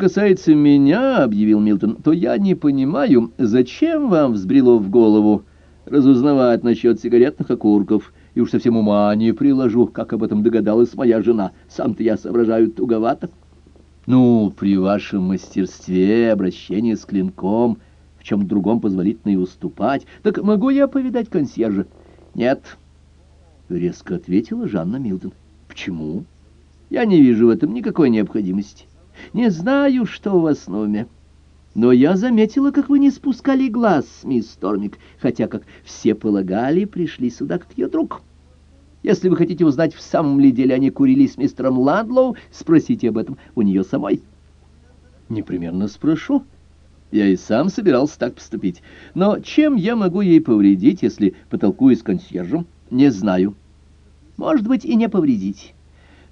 касается меня, — объявил Милтон, — то я не понимаю, зачем вам взбрело в голову разузнавать насчет сигаретных окурков, и уж совсем ума не приложу, как об этом догадалась моя жена. Сам-то я соображаю туговато. Ну, при вашем мастерстве обращение с клинком, в чем другом позволительно и уступать, так могу я повидать консьержа? Нет, — резко ответила Жанна Милтон. Почему? Я не вижу в этом никакой необходимости. Не знаю, что у вас на уме. Но я заметила, как вы не спускали глаз мисс Тормик, хотя, как все полагали, пришли сюда как ее друг. Если вы хотите узнать, в самом ли деле они курили с мистером Ладлоу, спросите об этом у нее самой. Непременно спрошу. Я и сам собирался так поступить. Но чем я могу ей повредить, если потолкую с консьержем? Не знаю. Может быть, и не повредить.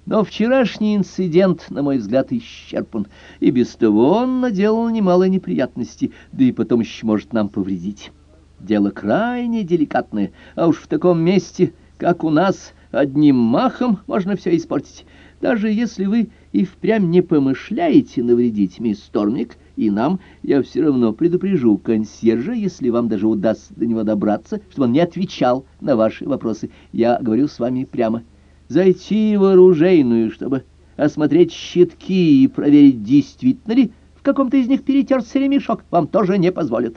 Но вчерашний инцидент, на мой взгляд, исчерпан, и без того он наделал немало неприятностей, да и потом еще может нам повредить. Дело крайне деликатное, а уж в таком месте, как у нас, одним махом можно все испортить. Даже если вы и впрямь не помышляете навредить мисс Тормик и нам, я все равно предупрежу консьержа, если вам даже удастся до него добраться, чтобы он не отвечал на ваши вопросы. Я говорю с вами прямо зайти в оружейную, чтобы осмотреть щитки и проверить, действительно ли в каком-то из них перетерся ремешок, вам тоже не позволят.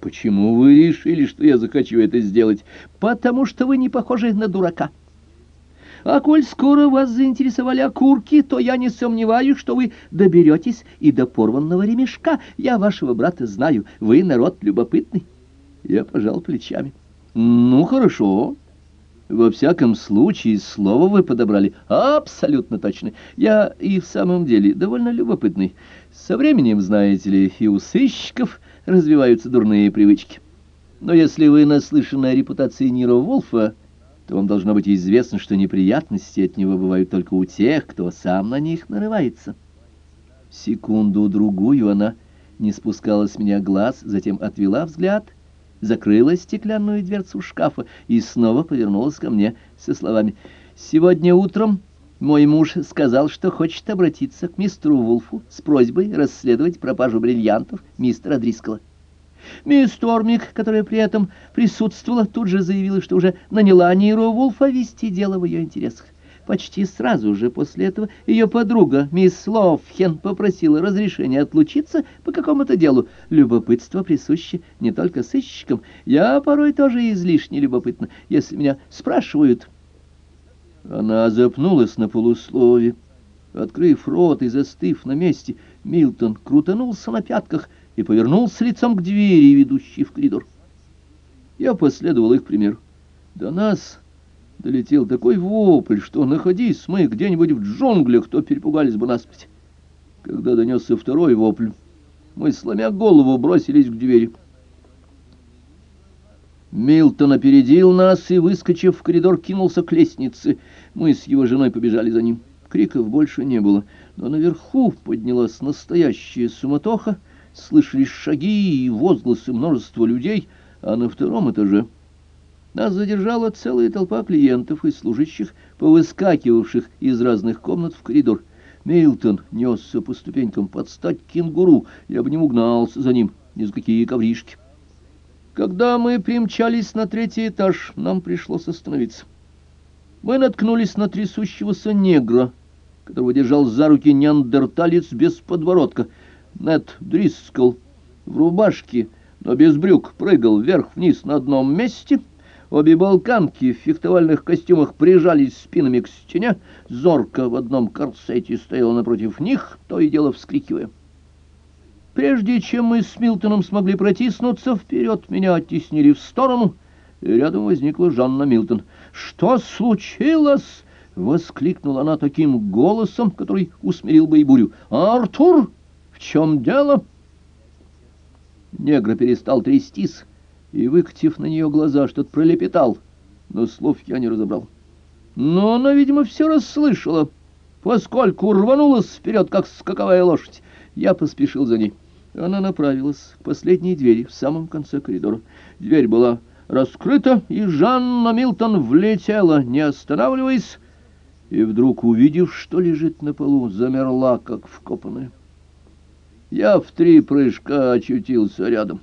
Почему вы решили, что я захочу это сделать? Потому что вы не похожи на дурака. А коль скоро вас заинтересовали окурки, то я не сомневаюсь, что вы доберетесь и до порванного ремешка. Я вашего брата знаю, вы народ любопытный. Я пожал плечами. Ну, хорошо. Во всяком случае, слово вы подобрали абсолютно точно. Я и в самом деле довольно любопытный. Со временем, знаете ли, и у сыщиков развиваются дурные привычки. Но если вы наслышаны о репутации Ниро Волфа, то вам должно быть известно, что неприятности от него бывают только у тех, кто сам на них нарывается. Секунду-другую она не спускала с меня глаз, затем отвела взгляд закрыла стеклянную дверцу шкафа и снова повернулась ко мне со словами «Сегодня утром мой муж сказал, что хочет обратиться к мистеру Вулфу с просьбой расследовать пропажу бриллиантов мистера Дрискала. Мисс Тормик, которая при этом присутствовала, тут же заявила, что уже наняла Ниро Вулфа вести дело в ее интересах. Почти сразу же после этого ее подруга, мисс Лофхен, попросила разрешения отлучиться по какому-то делу. Любопытство присуще не только сыщикам. Я порой тоже излишне любопытна, если меня спрашивают. Она запнулась на полуслове. Открыв рот и застыв на месте, Милтон крутанулся на пятках и повернулся лицом к двери, ведущей в коридор. Я последовал их примеру. До нас долетел такой вопль, что, находись мы где-нибудь в джунглях, то перепугались бы насмерть. Когда донесся второй вопль, мы, сломя голову, бросились к двери. Милтон опередил нас и, выскочив в коридор, кинулся к лестнице. Мы с его женой побежали за ним. Криков больше не было, но наверху поднялась настоящая суматоха, слышались шаги и возгласы множества людей, а на втором этаже... Нас задержала целая толпа клиентов и служащих, повыскакивавших из разных комнат в коридор. Милтон несся по ступенькам под стать кенгуру, я бы не угнался за ним, ни за какие ковришки. Когда мы примчались на третий этаж, нам пришлось остановиться. Мы наткнулись на трясущегося негра, которого держал за руки неандерталец без подворотка. Нед Дрискл в рубашке, но без брюк, прыгал вверх-вниз на одном месте — Обе балканки в фехтовальных костюмах прижались спинами к стене. Зорка в одном корсете стояла напротив них, то и дело вскрикивая. Прежде чем мы с Милтоном смогли протиснуться вперед, меня оттеснили в сторону, и рядом возникла Жанна Милтон. «Что случилось?» — воскликнула она таким голосом, который усмирил бы и бурю. «Артур, в чем дело?» Негра перестал трястись и, выкатив на нее глаза, что-то пролепетал, но слов я не разобрал. Но она, видимо, все расслышала, поскольку рванулась вперед, как скаковая лошадь. Я поспешил за ней. Она направилась к последней двери в самом конце коридора. Дверь была раскрыта, и Жанна Милтон влетела, не останавливаясь, и вдруг, увидев, что лежит на полу, замерла, как вкопанная. Я в три прыжка очутился рядом.